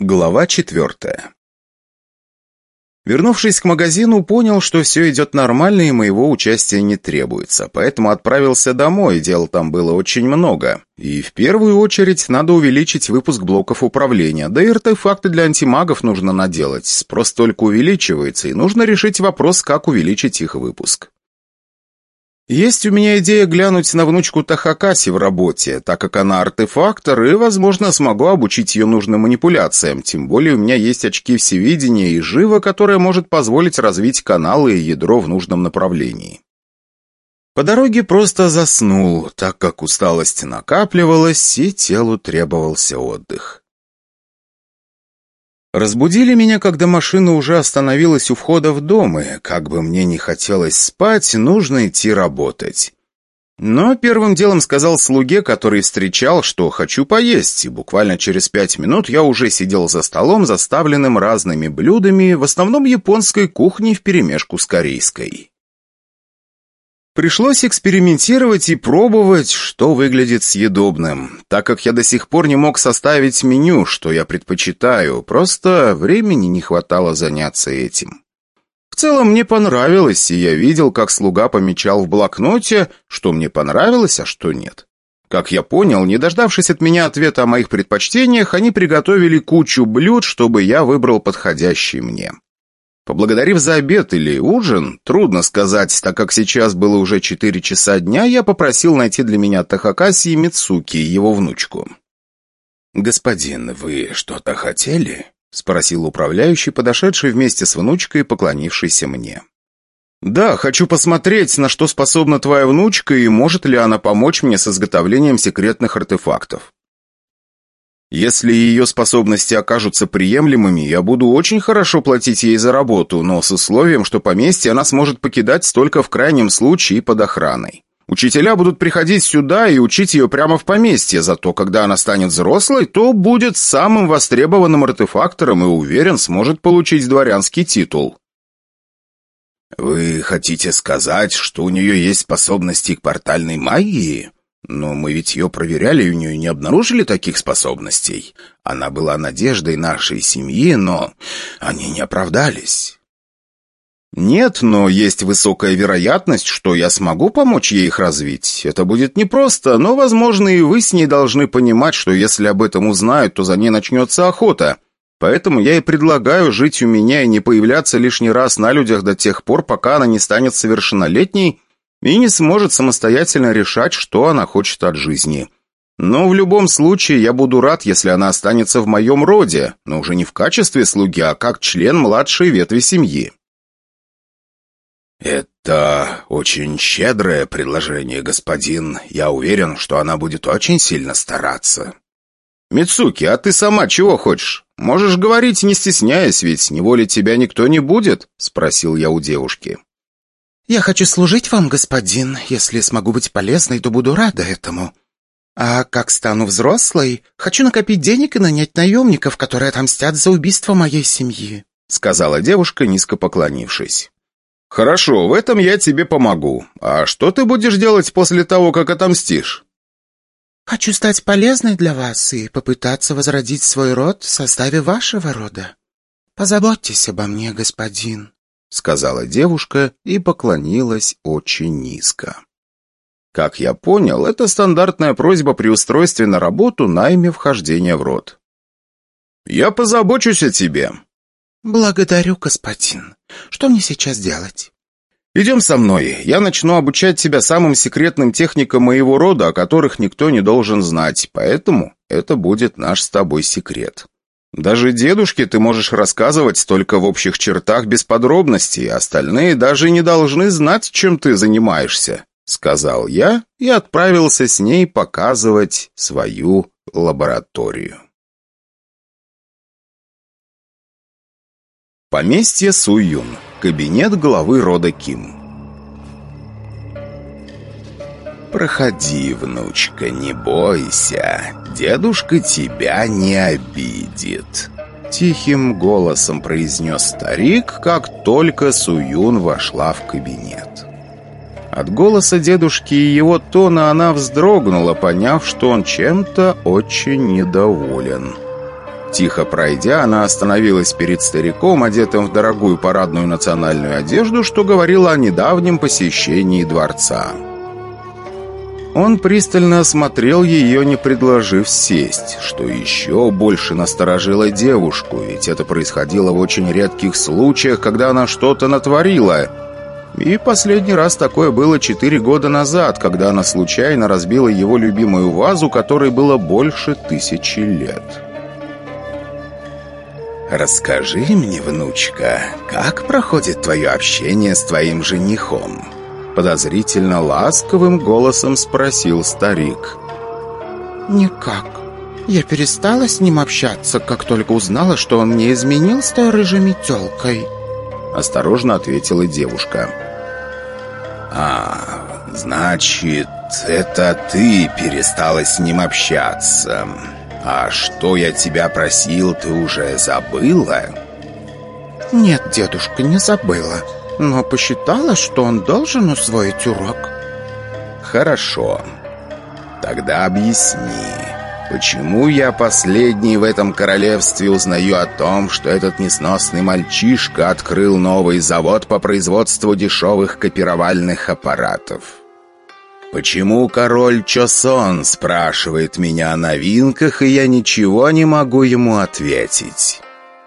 Глава четвертая Вернувшись к магазину, понял, что все идет нормально и моего участия не требуется, поэтому отправился домой, дел там было очень много. И в первую очередь надо увеличить выпуск блоков управления, да и артефакты для антимагов нужно наделать, спрос только увеличивается, и нужно решить вопрос, как увеличить их выпуск. Есть у меня идея глянуть на внучку Тахакаси в работе, так как она артефактор, и, возможно, смогу обучить ее нужным манипуляциям, тем более у меня есть очки всевидения и жива, которая может позволить развить каналы и ядро в нужном направлении. По дороге просто заснул, так как усталость накапливалась, и телу требовался отдых. Разбудили меня, когда машина уже остановилась у входа в дом, и, как бы мне не хотелось спать, нужно идти работать. Но первым делом сказал слуге, который встречал, что хочу поесть, и буквально через пять минут я уже сидел за столом, заставленным разными блюдами, в основном японской кухни вперемешку с корейской. Пришлось экспериментировать и пробовать, что выглядит съедобным, так как я до сих пор не мог составить меню, что я предпочитаю, просто времени не хватало заняться этим. В целом мне понравилось, и я видел, как слуга помечал в блокноте, что мне понравилось, а что нет. Как я понял, не дождавшись от меня ответа о моих предпочтениях, они приготовили кучу блюд, чтобы я выбрал подходящий мне. Поблагодарив за обед или ужин, трудно сказать, так как сейчас было уже 4 часа дня, я попросил найти для меня Тахакаси и Мицуки, его внучку. «Господин, вы что-то хотели?» — спросил управляющий, подошедший вместе с внучкой, поклонившийся мне. «Да, хочу посмотреть, на что способна твоя внучка и может ли она помочь мне с изготовлением секретных артефактов. Если ее способности окажутся приемлемыми, я буду очень хорошо платить ей за работу, но с условием, что поместье она сможет покидать только в крайнем случае под охраной. Учителя будут приходить сюда и учить ее прямо в поместье, зато когда она станет взрослой, то будет самым востребованным артефактором и, уверен, сможет получить дворянский титул. «Вы хотите сказать, что у нее есть способности к портальной магии?» Но мы ведь ее проверяли и у нее не обнаружили таких способностей. Она была надеждой нашей семьи, но они не оправдались. «Нет, но есть высокая вероятность, что я смогу помочь ей их развить. Это будет непросто, но, возможно, и вы с ней должны понимать, что если об этом узнают, то за ней начнется охота. Поэтому я и предлагаю жить у меня и не появляться лишний раз на людях до тех пор, пока она не станет совершеннолетней и не сможет самостоятельно решать, что она хочет от жизни. Но в любом случае я буду рад, если она останется в моем роде, но уже не в качестве слуги, а как член младшей ветви семьи. «Это очень щедрое предложение, господин. Я уверен, что она будет очень сильно стараться». «Мицуки, а ты сама чего хочешь? Можешь говорить, не стесняясь, ведь неволить тебя никто не будет?» — спросил я у девушки. «Я хочу служить вам, господин. Если смогу быть полезной, то буду рада этому. А как стану взрослой, хочу накопить денег и нанять наемников, которые отомстят за убийство моей семьи», сказала девушка, низко поклонившись. «Хорошо, в этом я тебе помогу. А что ты будешь делать после того, как отомстишь?» «Хочу стать полезной для вас и попытаться возродить свой род в составе вашего рода. Позаботьтесь обо мне, господин». — сказала девушка и поклонилась очень низко. Как я понял, это стандартная просьба при устройстве на работу на имя вхождения в рот. «Я позабочусь о тебе». «Благодарю, господин. Что мне сейчас делать?» «Идем со мной. Я начну обучать тебя самым секретным техникам моего рода, о которых никто не должен знать, поэтому это будет наш с тобой секрет». Даже дедушке ты можешь рассказывать только в общих чертах без подробностей, остальные даже не должны знать, чем ты занимаешься», — сказал я и отправился с ней показывать свою лабораторию. Поместье Суюн. Кабинет главы рода Ким. «Проходи, внучка, не бойся. Дедушка тебя не обидит», — тихим голосом произнес старик, как только Суюн вошла в кабинет. От голоса дедушки и его тона она вздрогнула, поняв, что он чем-то очень недоволен. Тихо пройдя, она остановилась перед стариком, одетым в дорогую парадную национальную одежду, что говорило о недавнем посещении дворца. Он пристально осмотрел ее, не предложив сесть, что еще больше насторожило девушку, ведь это происходило в очень редких случаях, когда она что-то натворила. И последний раз такое было четыре года назад, когда она случайно разбила его любимую вазу, которой было больше тысячи лет. «Расскажи мне, внучка, как проходит твое общение с твоим женихом?» Подозрительно ласковым голосом спросил старик. «Никак. Я перестала с ним общаться, как только узнала, что он мне изменил с той рыжей метелкой». Осторожно ответила девушка. «А, значит, это ты перестала с ним общаться. А что я тебя просил, ты уже забыла?» «Нет, дедушка, не забыла но посчитала, что он должен усвоить урок. Хорошо. Тогда объясни, почему я последний в этом королевстве узнаю о том, что этот несносный мальчишка открыл новый завод по производству дешевых копировальных аппаратов? Почему король Чосон спрашивает меня о новинках, и я ничего не могу ему ответить?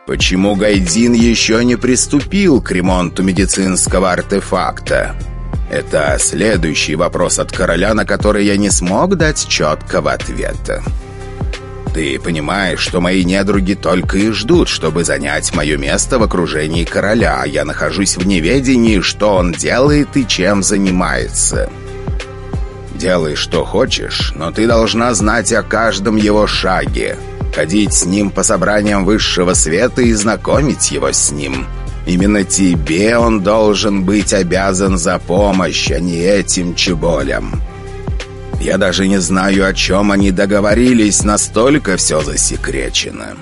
Почему Гайдин еще не приступил к ремонту медицинского артефакта? Это следующий вопрос от короля, на который я не смог дать четкого ответа. Ты понимаешь, что мои недруги только и ждут, чтобы занять мое место в окружении короля, а я нахожусь в неведении, что он делает и чем занимается. Делай, что хочешь, но ты должна знать о каждом его шаге ходить с ним по собраниям высшего света и знакомить его с ним. Именно тебе он должен быть обязан за помощь, а не этим чеболям. Я даже не знаю, о чем они договорились, настолько все засекречено.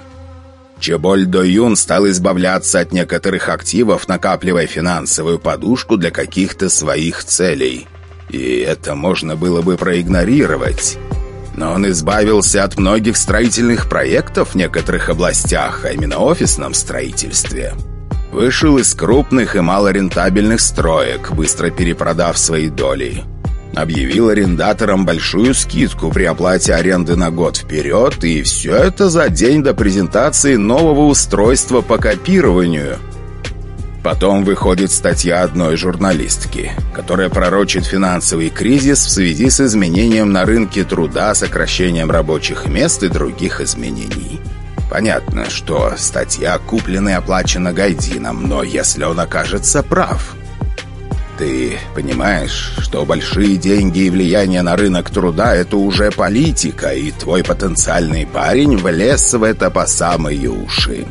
Чеболь Доюн стал избавляться от некоторых активов, накапливая финансовую подушку для каких-то своих целей. И это можно было бы проигнорировать. Но он избавился от многих строительных проектов в некоторых областях, а именно офисном строительстве. Вышел из крупных и малорентабельных строек, быстро перепродав свои доли. Объявил арендаторам большую скидку при оплате аренды на год вперед, и все это за день до презентации нового устройства по копированию – Потом выходит статья одной журналистки, которая пророчит финансовый кризис в связи с изменением на рынке труда, сокращением рабочих мест и других изменений. Понятно, что статья куплена и оплачена Гайдином, но если он окажется прав... Ты понимаешь, что большие деньги и влияние на рынок труда – это уже политика, и твой потенциальный парень влез в это по самые уши.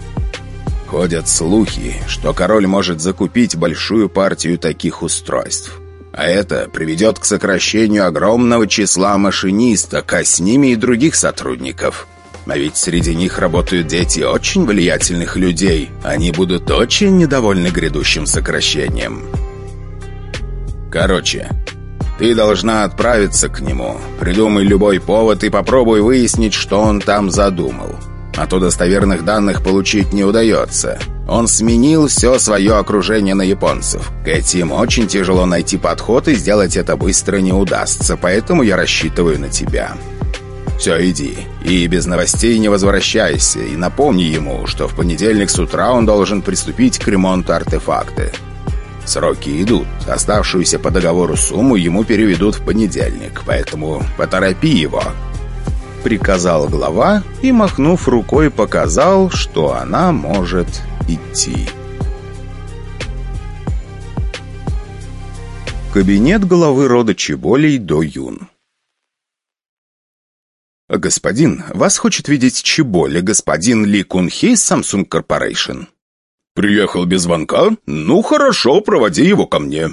Ходят слухи, что король может закупить большую партию таких устройств. А это приведет к сокращению огромного числа машинисток, а с ними и других сотрудников. А ведь среди них работают дети очень влиятельных людей. Они будут очень недовольны грядущим сокращением. Короче, ты должна отправиться к нему. Придумай любой повод и попробуй выяснить, что он там задумал а то достоверных данных получить не удается. Он сменил все свое окружение на японцев. К этим очень тяжело найти подход, и сделать это быстро не удастся, поэтому я рассчитываю на тебя. Все, иди. И без новостей не возвращайся, и напомни ему, что в понедельник с утра он должен приступить к ремонту артефакты. Сроки идут. Оставшуюся по договору сумму ему переведут в понедельник, поэтому поторопи его приказал глава и, махнув рукой, показал, что она может идти. Кабинет главы рода Чеболей до Юн. «Господин, вас хочет видеть Чеболя, господин Ли Кунхей из Samsung Corporation». «Приехал без звонка? Ну, хорошо, проводи его ко мне».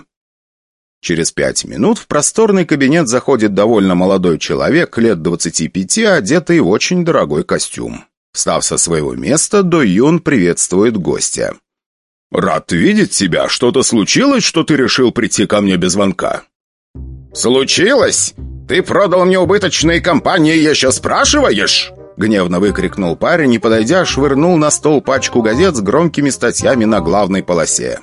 Через пять минут в просторный кабинет заходит довольно молодой человек, лет 25, одетый в очень дорогой костюм. Встав со своего места, До Юн приветствует гостя. «Рад видеть тебя. Что-то случилось, что ты решил прийти ко мне без звонка?» «Случилось? Ты продал мне убыточные компании, еще спрашиваешь?» Гневно выкрикнул парень и, подойдя, швырнул на стол пачку газет с громкими статьями на главной полосе.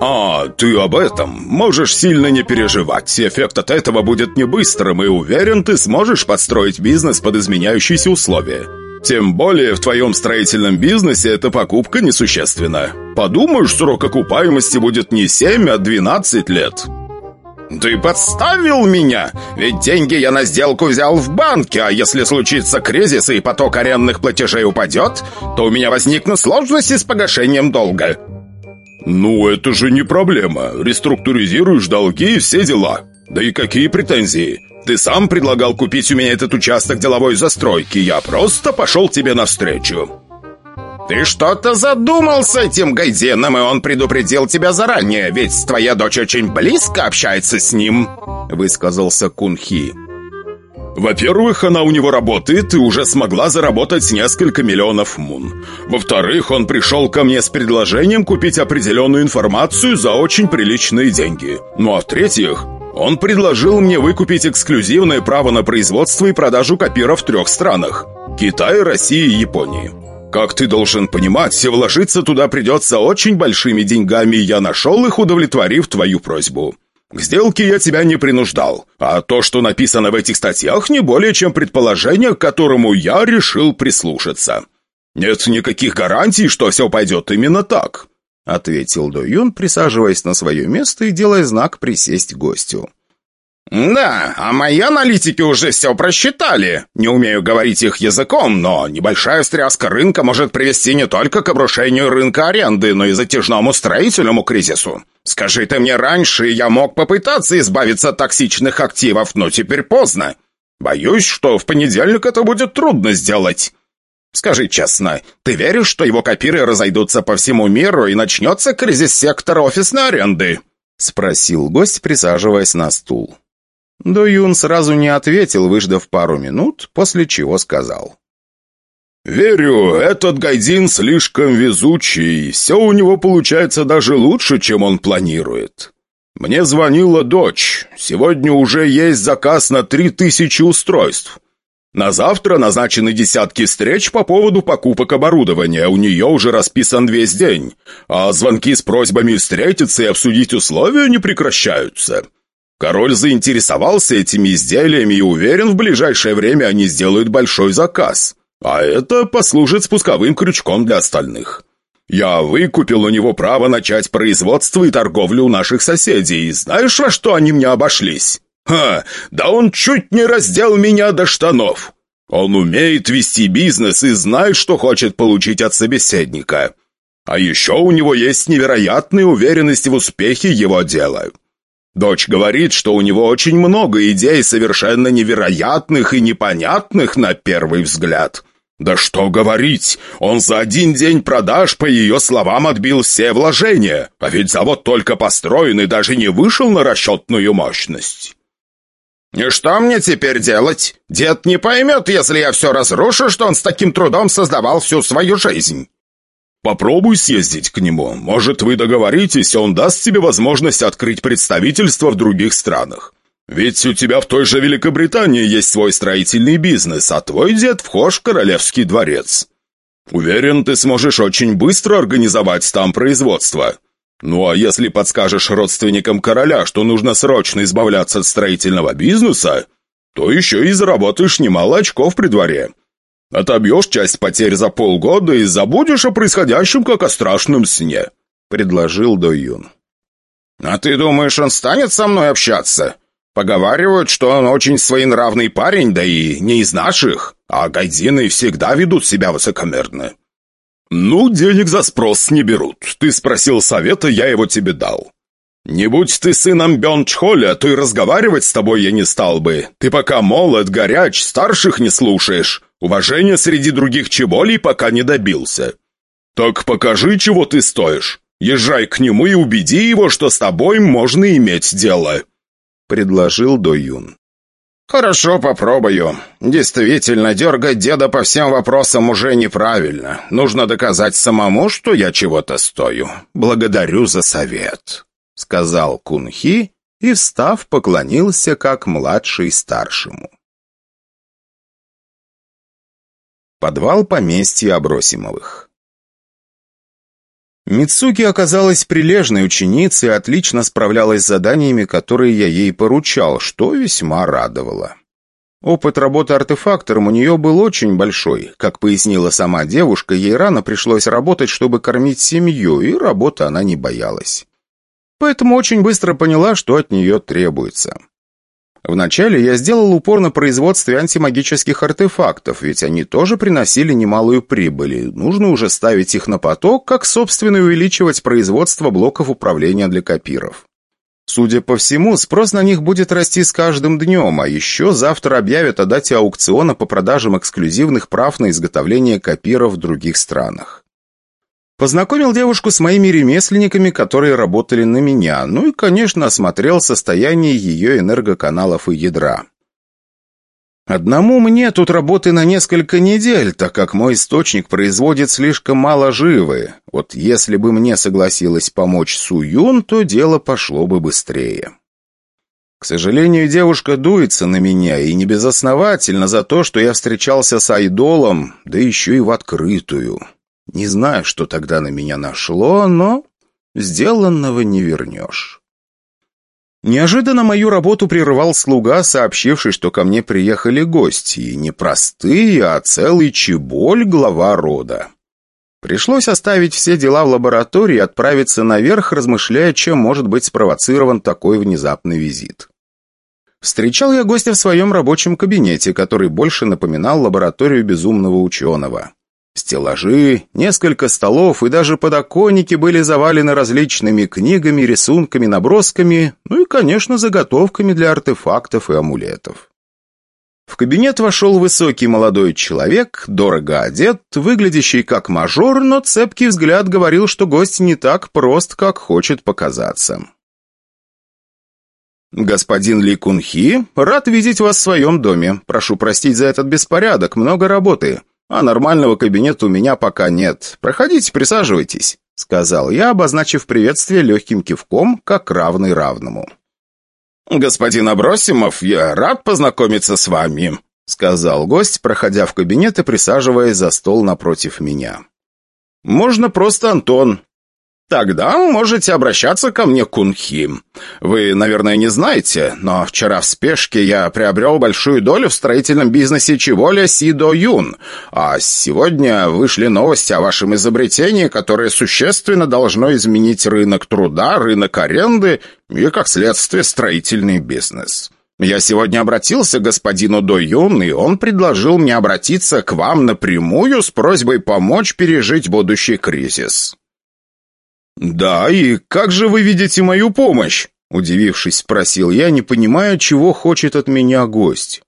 «А, ты об этом? Можешь сильно не переживать. Эффект от этого будет не быстрым, и уверен, ты сможешь подстроить бизнес под изменяющиеся условия. Тем более в твоем строительном бизнесе эта покупка несущественна. Подумаешь, срок окупаемости будет не 7, а 12 лет». «Ты подставил меня? Ведь деньги я на сделку взял в банке, а если случится кризис и поток арендных платежей упадет, то у меня возникнут сложности с погашением долга». «Ну, это же не проблема. Реструктуризируешь долги и все дела. Да и какие претензии? Ты сам предлагал купить у меня этот участок деловой застройки. Я просто пошел тебе навстречу». «Ты что-то задумал с этим Гайденом, и он предупредил тебя заранее, ведь твоя дочь очень близко общается с ним», — высказался Кунхи. Во-первых, она у него работает и уже смогла заработать несколько миллионов мун. Во-вторых, он пришел ко мне с предложением купить определенную информацию за очень приличные деньги. Ну а в-третьих, он предложил мне выкупить эксклюзивное право на производство и продажу копиров в трех странах – Китае, России и Японии. Как ты должен понимать, вложиться туда придется очень большими деньгами, и я нашел их, удовлетворив твою просьбу. К сделке я тебя не принуждал, а то, что написано в этих статьях, не более чем предположение, к которому я решил прислушаться. Нет никаких гарантий, что все пойдет именно так», — ответил До присаживаясь на свое место и делая знак присесть гостю. «Да, а мои аналитики уже все просчитали. Не умею говорить их языком, но небольшая стряска рынка может привести не только к обрушению рынка аренды, но и затяжному строительному кризису. Скажи ты мне раньше, я мог попытаться избавиться от токсичных активов, но теперь поздно. Боюсь, что в понедельник это будет трудно сделать. Скажи честно, ты веришь, что его копиры разойдутся по всему миру и начнется кризис сектора офисной аренды?» — спросил гость, присаживаясь на стул. До Юн сразу не ответил, выждав пару минут, после чего сказал. «Верю, этот Гайдин слишком везучий, все у него получается даже лучше, чем он планирует. Мне звонила дочь, сегодня уже есть заказ на три тысячи устройств. На завтра назначены десятки встреч по поводу покупок оборудования, у нее уже расписан весь день, а звонки с просьбами встретиться и обсудить условия не прекращаются». Король заинтересовался этими изделиями и уверен, в ближайшее время они сделают большой заказ. А это послужит спусковым крючком для остальных. Я выкупил у него право начать производство и торговлю у наших соседей. Знаешь, во что они мне обошлись? Ха, да он чуть не раздел меня до штанов. Он умеет вести бизнес и знает, что хочет получить от собеседника. А еще у него есть невероятная уверенность в успехе его дела. Дочь говорит, что у него очень много идей, совершенно невероятных и непонятных на первый взгляд. Да что говорить, он за один день продаж, по ее словам, отбил все вложения, а ведь завод только построен и даже не вышел на расчетную мощность. «И что мне теперь делать? Дед не поймет, если я все разрушу, что он с таким трудом создавал всю свою жизнь». Попробуй съездить к нему. Может, вы договоритесь, и он даст тебе возможность открыть представительство в других странах. Ведь у тебя в той же Великобритании есть свой строительный бизнес, а твой дед вхож в королевский дворец. Уверен, ты сможешь очень быстро организовать там производство. Ну а если подскажешь родственникам короля, что нужно срочно избавляться от строительного бизнеса, то еще и заработаешь немало очков при дворе. Отобьешь часть потерь за полгода и забудешь о происходящем, как о страшном сне», — предложил До. «А ты думаешь, он станет со мной общаться? Поговаривают, что он очень своенравный парень, да и не из наших, а гайдины всегда ведут себя высокомерно». «Ну, денег за спрос не берут. Ты спросил совета, я его тебе дал. Не будь ты сыном Бёнчхоля, то и разговаривать с тобой я не стал бы. Ты пока молод, горяч, старших не слушаешь. Уважения среди других чеболей пока не добился. Так покажи, чего ты стоишь. Езжай к нему и убеди его, что с тобой можно иметь дело», — предложил До. «Хорошо, попробую. Действительно, дергать деда по всем вопросам уже неправильно. Нужно доказать самому, что я чего-то стою. Благодарю за совет», — сказал Кунхи и, встав, поклонился как младший старшему. Подвал поместья Абросимовых. Мицуки оказалась прилежной ученицей и отлично справлялась с заданиями, которые я ей поручал, что весьма радовало. Опыт работы артефактором у нее был очень большой. Как пояснила сама девушка, ей рано пришлось работать, чтобы кормить семью, и работы она не боялась. Поэтому очень быстро поняла, что от нее требуется. Вначале я сделал упор на производстве антимагических артефактов, ведь они тоже приносили немалую прибыль, нужно уже ставить их на поток, как, собственно, увеличивать производство блоков управления для копиров. Судя по всему, спрос на них будет расти с каждым днем, а еще завтра объявят о дате аукциона по продажам эксклюзивных прав на изготовление копиров в других странах. Познакомил девушку с моими ремесленниками, которые работали на меня, ну и, конечно, осмотрел состояние ее энергоканалов и ядра. Одному мне тут работы на несколько недель, так как мой источник производит слишком мало живы. Вот если бы мне согласилась помочь Суюн, то дело пошло бы быстрее. К сожалению, девушка дуется на меня, и не безосновательно за то, что я встречался с айдолом, да еще и в открытую. Не знаю, что тогда на меня нашло, но сделанного не вернешь. Неожиданно мою работу прерывал слуга, сообщивший, что ко мне приехали гости, и не простые, а целый чеболь глава рода. Пришлось оставить все дела в лаборатории и отправиться наверх, размышляя, чем может быть спровоцирован такой внезапный визит. Встречал я гостя в своем рабочем кабинете, который больше напоминал лабораторию безумного ученого. Стеллажи, несколько столов и даже подоконники были завалены различными книгами, рисунками, набросками, ну и, конечно, заготовками для артефактов и амулетов. В кабинет вошел высокий молодой человек, дорого одет, выглядящий как мажор, но цепкий взгляд говорил, что гость не так прост, как хочет показаться. «Господин Ли Кунхи, рад видеть вас в своем доме. Прошу простить за этот беспорядок, много работы а нормального кабинета у меня пока нет. Проходите, присаживайтесь», — сказал я, обозначив приветствие легким кивком, как равный равному. «Господин Абросимов, я рад познакомиться с вами», — сказал гость, проходя в кабинет и присаживаясь за стол напротив меня. «Можно просто Антон. «Тогда можете обращаться ко мне, Кунхи. Вы, наверное, не знаете, но вчера в спешке я приобрел большую долю в строительном бизнесе Чиволя Сидо Юн, а сегодня вышли новости о вашем изобретении, которое существенно должно изменить рынок труда, рынок аренды и, как следствие, строительный бизнес». Я сегодня обратился к господину До Юн, и он предложил мне обратиться к вам напрямую с просьбой помочь пережить будущий кризис. «Да, и как же вы видите мою помощь?» Удивившись, спросил я, не понимая, чего хочет от меня гость.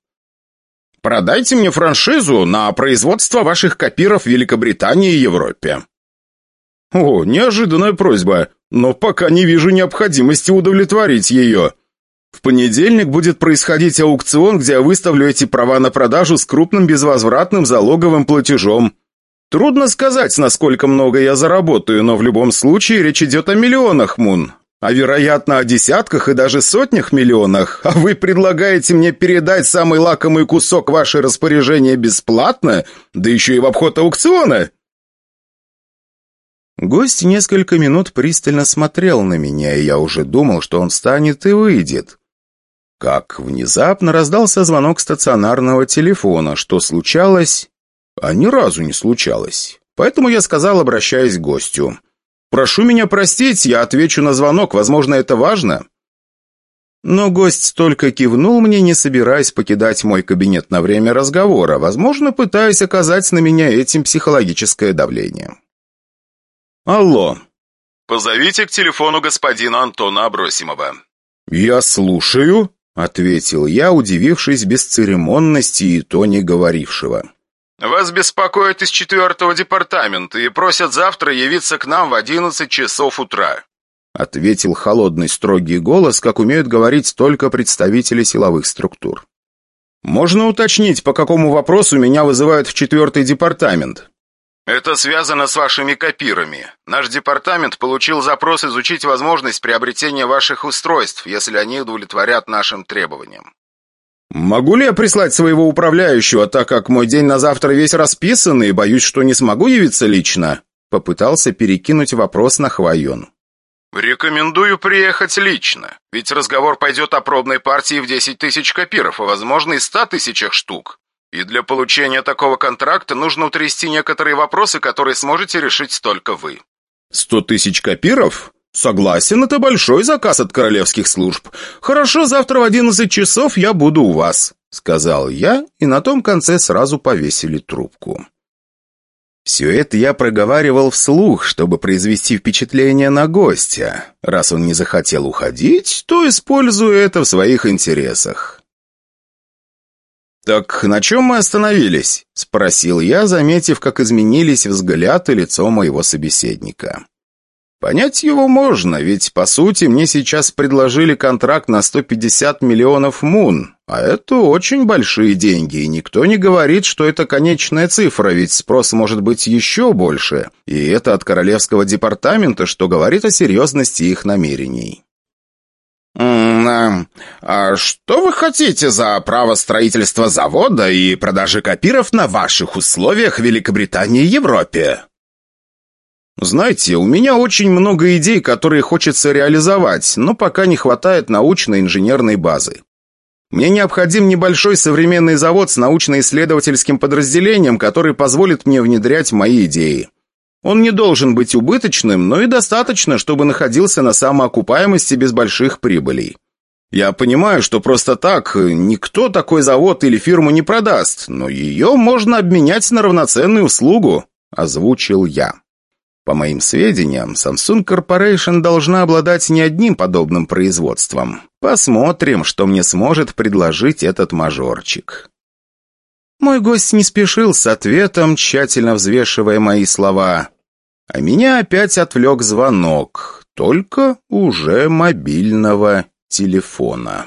«Продайте мне франшизу на производство ваших копиров в Великобритании и Европе». «О, неожиданная просьба, но пока не вижу необходимости удовлетворить ее. В понедельник будет происходить аукцион, где я выставлю эти права на продажу с крупным безвозвратным залоговым платежом. Трудно сказать, насколько много я заработаю, но в любом случае речь идет о миллионах, Мун. А вероятно, о десятках и даже сотнях миллионах. А вы предлагаете мне передать самый лакомый кусок ваше распоряжение бесплатно, да еще и в обход аукциона? Гость несколько минут пристально смотрел на меня, и я уже думал, что он встанет и выйдет. Как внезапно раздался звонок стационарного телефона. Что случалось? А ни разу не случалось. Поэтому я сказал, обращаясь к гостю. «Прошу меня простить, я отвечу на звонок, возможно, это важно». Но гость только кивнул мне, не собираясь покидать мой кабинет на время разговора, возможно, пытаясь оказать на меня этим психологическое давление. «Алло». «Позовите к телефону господина Антона Абросимова». «Я слушаю», — ответил я, удивившись бесцеремонности и тоне говорившего. «Вас беспокоят из четвертого департамента и просят завтра явиться к нам в одиннадцать часов утра», ответил холодный строгий голос, как умеют говорить только представители силовых структур. «Можно уточнить, по какому вопросу меня вызывают в четвертый департамент?» «Это связано с вашими копирами. Наш департамент получил запрос изучить возможность приобретения ваших устройств, если они удовлетворят нашим требованиям». Могу ли я прислать своего управляющего, так как мой день на завтра весь расписан и боюсь, что не смогу явиться лично?» Попытался перекинуть вопрос на Хвайон. «Рекомендую приехать лично, ведь разговор пойдет о пробной партии в 10 тысяч копиров, а возможно и 100 тысячах штук. И для получения такого контракта нужно утрясти некоторые вопросы, которые сможете решить только вы». «Сто тысяч копиров? Согласен, это большой заказ от королевских служб. Хорошо, завтра в 11 часов я буду у вас», — сказал я, и на том конце сразу повесили трубку. Все это я проговаривал вслух, чтобы произвести впечатление на гостя. Раз он не захотел уходить, то использую это в своих интересах. «Так на чем мы остановились?» — спросил я, заметив, как изменились взгляд и лицо моего собеседника. Понять его можно, ведь, по сути, мне сейчас предложили контракт на 150 миллионов мун, а это очень большие деньги, и никто не говорит, что это конечная цифра, ведь спрос может быть еще больше, и это от Королевского департамента, что говорит о серьезности их намерений. «А, а что вы хотите за право строительства завода и продажи копиров на ваших условиях Великобритании и Европе?» Знаете, у меня очень много идей, которые хочется реализовать, но пока не хватает научной инженерной базы. Мне необходим небольшой современный завод с научно-исследовательским подразделением, который позволит мне внедрять мои идеи. Он не должен быть убыточным, но и достаточно, чтобы находился на самоокупаемости без больших прибылей. Я понимаю, что просто так никто такой завод или фирму не продаст, но ее можно обменять на равноценную услугу, озвучил я. По моим сведениям, Samsung Corporation должна обладать не одним подобным производством. Посмотрим, что мне сможет предложить этот мажорчик. Мой гость не спешил с ответом, тщательно взвешивая мои слова. А меня опять отвлек звонок, только уже мобильного телефона.